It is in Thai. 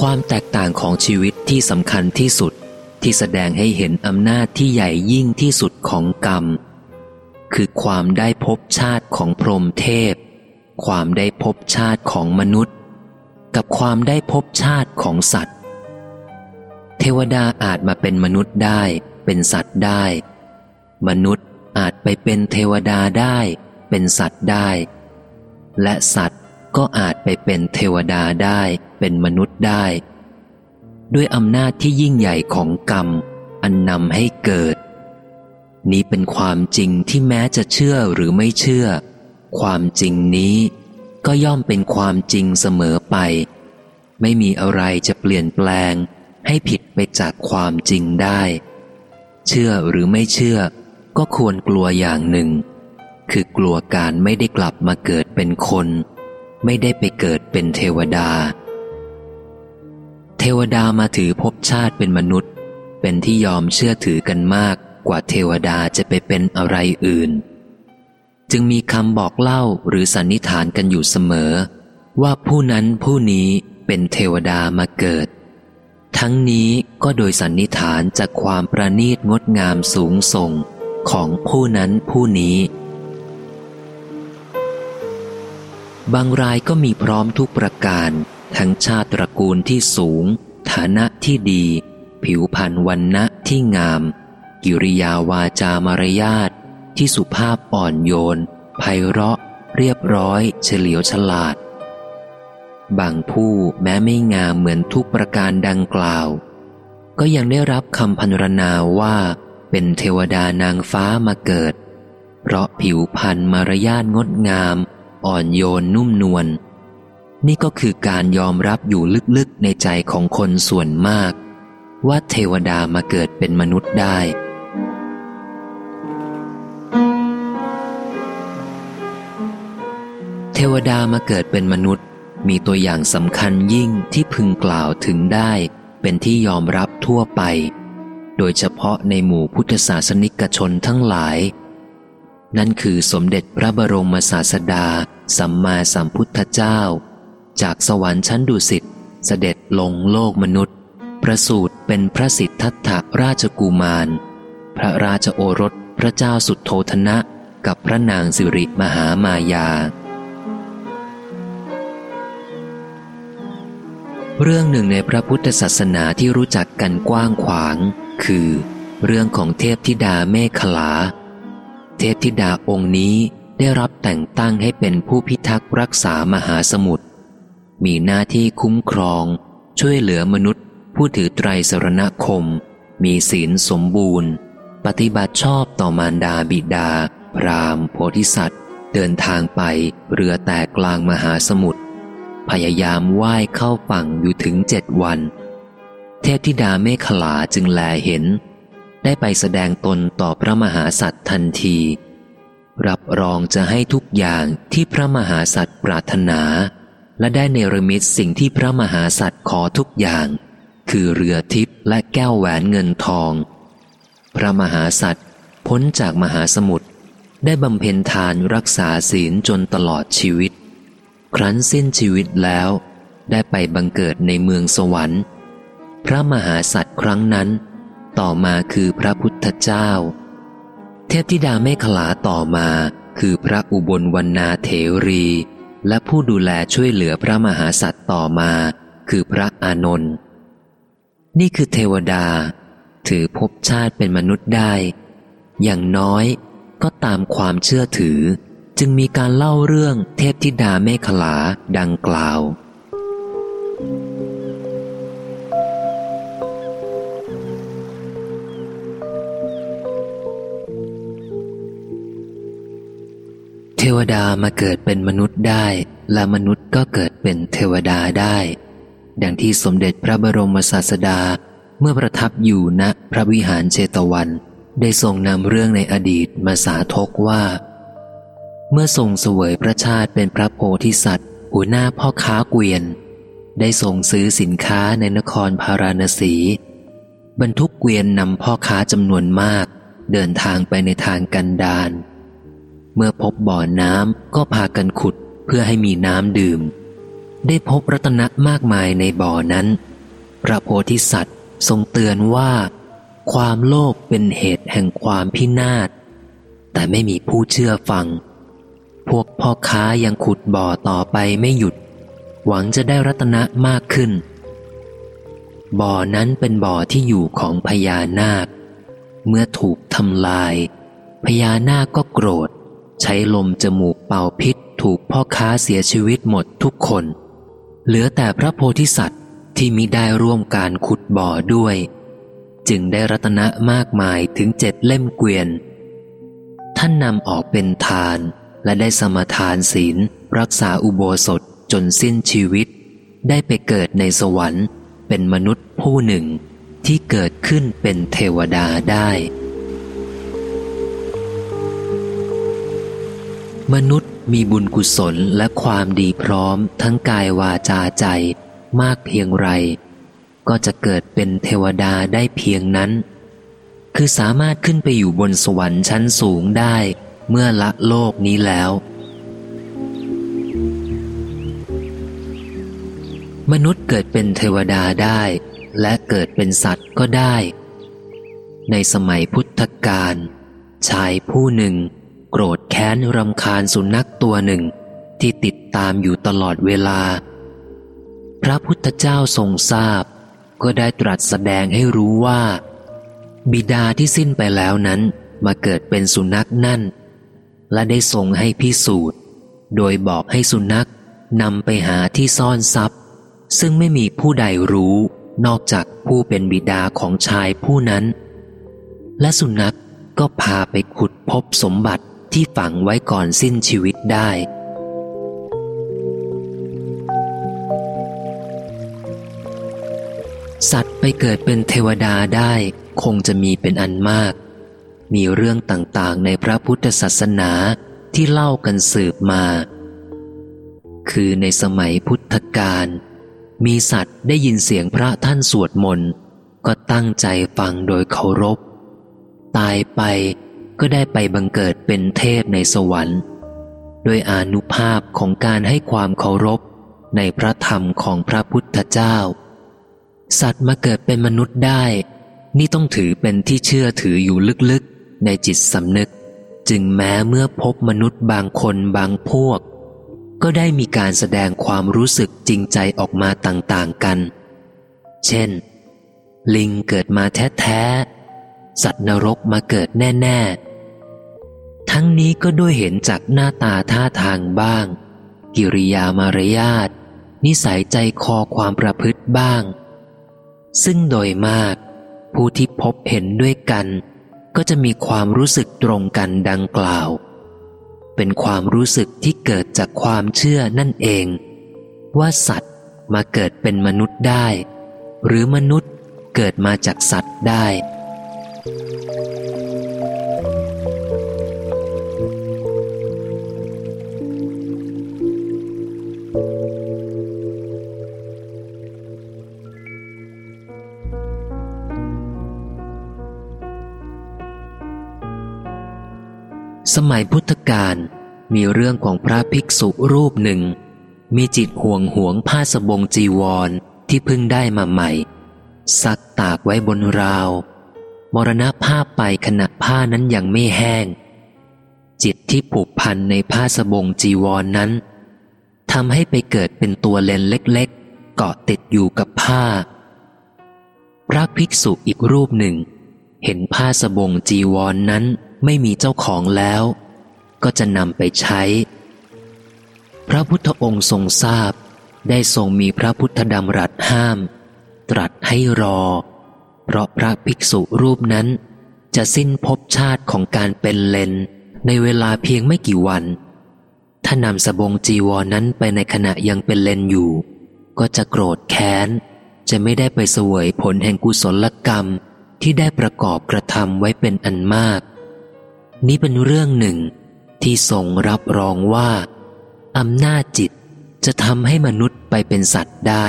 ความแตกต่างของชีวิตที่สำคัญที่สุดที่แสดงให้เห็นอำนาจที่ใหญ่ยิ่งที่สุดของกรรม คือความได้พบชาติของพรหมเทพ ความได้พบชาติของมนุษย์ กับความได้พบชาติของสัตว์ เทวดาอาจมาเป็นมนุษย์ได้ เป็นสัตว์ได้ มนุษย์อาจไปเป็นเทวดาได้ เป็นสัตว์ได้ และสัตว์ ก็อาจไปเป็นเทวดาได้เป็นมนุษย์ได้ ด้วยอำนาจที่ยิ่งใหญ่ของกรรม อันนำให้เกิด นี้เป็นความจริงที่แม้จะเชื่อหรือไม่เชื่อ ความจริงนี้ก็ย่อมเป็นความจริงเสมอไป ไม่มีอะไรจะเปลี่ยนแปลง ให้ผิดไปจากความจริงได้ เชื่อหรือไม่เชื่อ ก็ควรกลัวอย่างหนึ่ง คือกลัวการไม่ได้กลับมาเกิดเป็นคน ไม่ได้ไปเกิดเป็นเทวดา เทวดามาถือภพชาติเป็นมนุษย์ เป็นที่ยอมเชื่อถือกันมากกว่าเทวดาจะไปเป็นอะไรอื่น จึงมีคำบอกเล่าหรือสันนิษฐานกันอยู่เสมอ ว่าผู้นั้นผู้นี้เป็นเทวดามาเกิด ทั้งนี้ก็โดยสันนิษฐานจากความประณีตงดงามสูงส่งของผู้นั้นผู้นี้ บางรายก็มีพร้อมทุกประการ ทั้งชาติตระกูลที่สูง ฐานะที่ดี ผิวพรรณวันณะที่งาม กิริยาวาจามารยาทที่สุภาพอ่อนโยนไพเราะ เรียบร้อย เฉลียวฉลาด บางผู้แม้ไม่งามเหมือนทุกประการดังกล่าว ก็ยังได้รับคำพันรนาว่า เป็นเทวดานางฟ้ามาเกิด เพราะผิวพรรณมารยาทงดงาม อ่อนโยนนุ่มนวลนี่ก็คือการยอมรับอยู่ลึกๆในใจของคนส่วนมาก ว่าเทวดามาเกิดเป็นมนุษย์ได้ เทวดามาเกิดเป็นมนุษย์ มีตัวอย่างสำคัญยิ่งที่พึงกล่าวถึงได้ เป็นที่ยอมรับทั่วไป โดยเฉพาะในหมู่พุทธศาสนิกชนทั้งหลาย นั่นคือสมเด็จพระบรมศาสดา สัมมาสัมพุทธเจ้า จากสวรรค์ชั้นดุสิตเสด็จลงโลกมนุษย์ ประสูติเป็นพระสิทธัตถราชกุมาร พระราชโอรสพระเจ้าสุดโทธนะกับพระนางสิริมหามายา เรื่องหนึ่งในพระพุทธศาสนาที่รู้จักกันกว้างขวาง คือ เรื่องของเทพธิดาเมฆลา เทพธิดาองค์นี้ได้รับแต่งตั้งให้เป็นผู้พิทักษ์รักษามหาสมุทร มีหน้าที่คุ้มครอง ช่วยเหลือมนุษย์ ผู้ถือไตรสรณคม มีศีลสมบูรณ์ ปฏิบัติชอบต่อมารดาบิดา พรามโพธิสัตว์ เดินทางไปเรือแตกกลางมหาสมุทร พยายามว่ายเข้าฝั่งอยู่ถึงเจ็ดวัน เทพธิดาเมฆลาจึงแลเห็น ได้ไปแสดงตนต่อพระมหาสัตว์ทันที รับรองจะให้ทุกอย่างที่พระมหาสัตว์ปรารถนา และได้เนรมิตสิ่งที่พระมหาสัตว์ขอทุกอย่าง คือเรือทิพย์และแก้วแหวนเงินทอง พระมหาสัตว์พ้นจากมหาสมุทรได้บำเพ็ญทานรักษาศีลจนตลอดชีวิต ครั้นสิ้นชีวิตแล้ว ได้ไปบังเกิดในเมืองสวรรค์ พระมหาสัตว์ครั้งนั้น ต่อมาคือพระพุทธเจ้า เทพธิดาเมขลาต่อมาคือพระอุบลวรรณาเถรี และผู้ดูแลช่วยเหลือพระมหาสัตว์ต่อมา คือพระอานนท์นี่คือเทวดา ถือภพชาติเป็นมนุษย์ได้ อย่างน้อยก็ตามความเชื่อถือ จึงมีการเล่าเรื่องเทพธิดาเมขลาดังกล่าว เทวดามาเกิดเป็นมนุษย์ได้ และมนุษย์ก็เกิดเป็นเทวดาได้ ดังที่สมเด็จพระบรมศาสดาเมื่อประทับอยู่ณพระวิหารเชตวัน ได้ทรงนำเรื่องในอดีตมาสาทกว่า เมื่อทรงเสวยพระชาติเป็นพระโพธิสัตว์ หัวหน้าพ่อค้าเกวียน ได้ทรงซื้อสินค้าในนครพาราณสี บรรทุกเกวียนนำพ่อค้าจำนวนมาก เดินทางไปในทางกันดาร มื่อพบบ่อน้ำก็พากันขุดเพื่อให้มีน้ำดื่ม ได้พบรัตนะมากมายในบ่อนั้น พระโพธิสัตว์ทรงเตือนว่า ความโลภเป็นเหตุแห่งความพินาศ แต่ไม่มีผู้เชื่อฟัง พวกพ่อค้ายังขุดบ่อต่อไปไม่หยุด หวังจะได้รัตนะมากขึ้น บ่อนั้นเป็นบ่อที่อยู่ของพญานาค เมื่อถูกทำลายพญานาคก็โกรธ ใช้ลมจมูกเป่าพิษถูกพ่อค้าเสียชีวิตหมดทุกคน เหลือแต่พระโพธิสัตว์ที่มิได้ร่วมการขุดบ่อด้วย จึงได้รัตนะมากมายถึงเจ็ดเล่มเกวียน ท่านนำออกเป็นทานและได้สมทานศีล รักษาอุโบสถจนสิ้นชีวิต ได้ไปเกิดในสวรรค์ เป็นมนุษย์ผู้หนึ่งที่เกิดขึ้นเป็นเทวดาได้ มนุษย์มีบุญกุศลและความดีพร้อมทั้งกายวาจาใจมากเพียงไร ก็จะเกิดเป็นเทวดาได้เพียงนั้น คือสามารถขึ้นไปอยู่บนสวรรค์ชั้นสูงได้เมื่อละโลกนี้แล้ว มนุษย์เกิดเป็นเทวดาได้ และเกิดเป็นสัตว์ก็ได้ ในสมัยพุทธกาลชายผู้หนึ่ง โกรธแค้นรำคาญสุนัขตัวหนึ่ง ที่ติดตามอยู่ตลอดเวลา พระพุทธเจ้าทรงทราบ ก็ได้ตรัสแสดงให้รู้ว่า บิดาที่สิ้นไปแล้วนั้นมาเกิดเป็นสุนัขนั่น และได้ทรงให้พิสูจน์ โดยบอกให้สุนัขนำไปหาที่ซ่อนทรัพย์ ซึ่งไม่มีผู้ใดรู้นอกจากผู้เป็นบิดาของชายผู้นั้น และสุนัขก็พาไปขุดพบสมบัติ ที่ฝังไว้ก่อนสิ้นชีวิตได้ สัตว์ไปเกิดเป็นเทวดาได้คงจะมีเป็นอันมาก มีเรื่องต่างๆ ในพระพุทธศาสนาที่เล่ากันสืบมา คือในสมัยพุทธกาลมีสัตว์ได้ยินเสียงพระท่านสวดมนต์ ก็ตั้งใจฟังโดยเคารพ ตายไป ก็ได้ไปบังเกิดเป็นเทพในสวรรค์โดยอนุภาพของการให้ความเคารพในพระธรรมของพระพุทธเจ้า สัตว์มาเกิดเป็นมนุษย์ได้ นี่ต้องถือเป็นที่เชื่อถืออยู่ลึกๆ ในจิตสำนึก จึงแม้เมื่อพบมนุษย์บางคนบางพวก ก็ได้มีการแสดงความรู้สึกจริงใจออกมาต่างๆกัน เช่น ลิงเกิดมาแท้ๆ สัตว์นรกมาเกิดแน่ ๆ ทั้งนี้ก็ด้วยเห็นจากหน้าตาท่าทางบ้าง กิริยามารยาทนิสัยใจคอความประพฤติบ้าง ซึ่งโดยมาก ผู้ที่พบเห็นด้วยกัน ก็จะมีความรู้สึกตรงกันดังกล่าว เป็นความรู้สึกที่เกิดจากความเชื่อนั่นเอง ว่าสัตว์มาเกิดเป็นมนุษย์ได้ หรือมนุษย์เกิดมาจากสัตว์ได้ สมัยพุทธกาลมีเรื่องของพระภิกษุรูปหนึ่ง มีจิตห่วงหวงผ้าสบงจีวรที่เพิ่งได้มาใหม่ ซักตากไว้บนราว มรณภาพไปขณะผ้านั้นยังไม่แห้ง จิตที่ผูกพันในผ้าสบงจีวรนนั้นทำให้ไปเกิดเป็นตัวเลนเล็กๆ เกาะติดอยู่กับผ้า พระภิกษุอีกรูปหนึ่ง เห็นผ้าสบงจีวรนนั้น ไม่มีเจ้าของแล้ว ก็จะนำไปใช้ พระพุทธองค์ทรงทราบ ได้ทรงมีพระพุทธดำรัสห้าม ตรัสให้รอ เพราะพระภิกษุรูปนั้น จะสิ้นภพชาติของการเป็นเลนในเวลาเพียงไม่กี่วัน ถ้านำสบงจีวรนั้นไปในขณะยังเป็นเลนอยู่ ก็จะโกรธแค้น จะไม่ได้ไปเสวยผลแห่งกุศลกรรมที่ได้ประกอบกระทำไว้เป็นอันมาก นี้เป็นเรื่องหนึ่งที่ทรงรับรองว่าอำนาจจิตจะทำให้มนุษย์ไปเป็นสัตว์ได้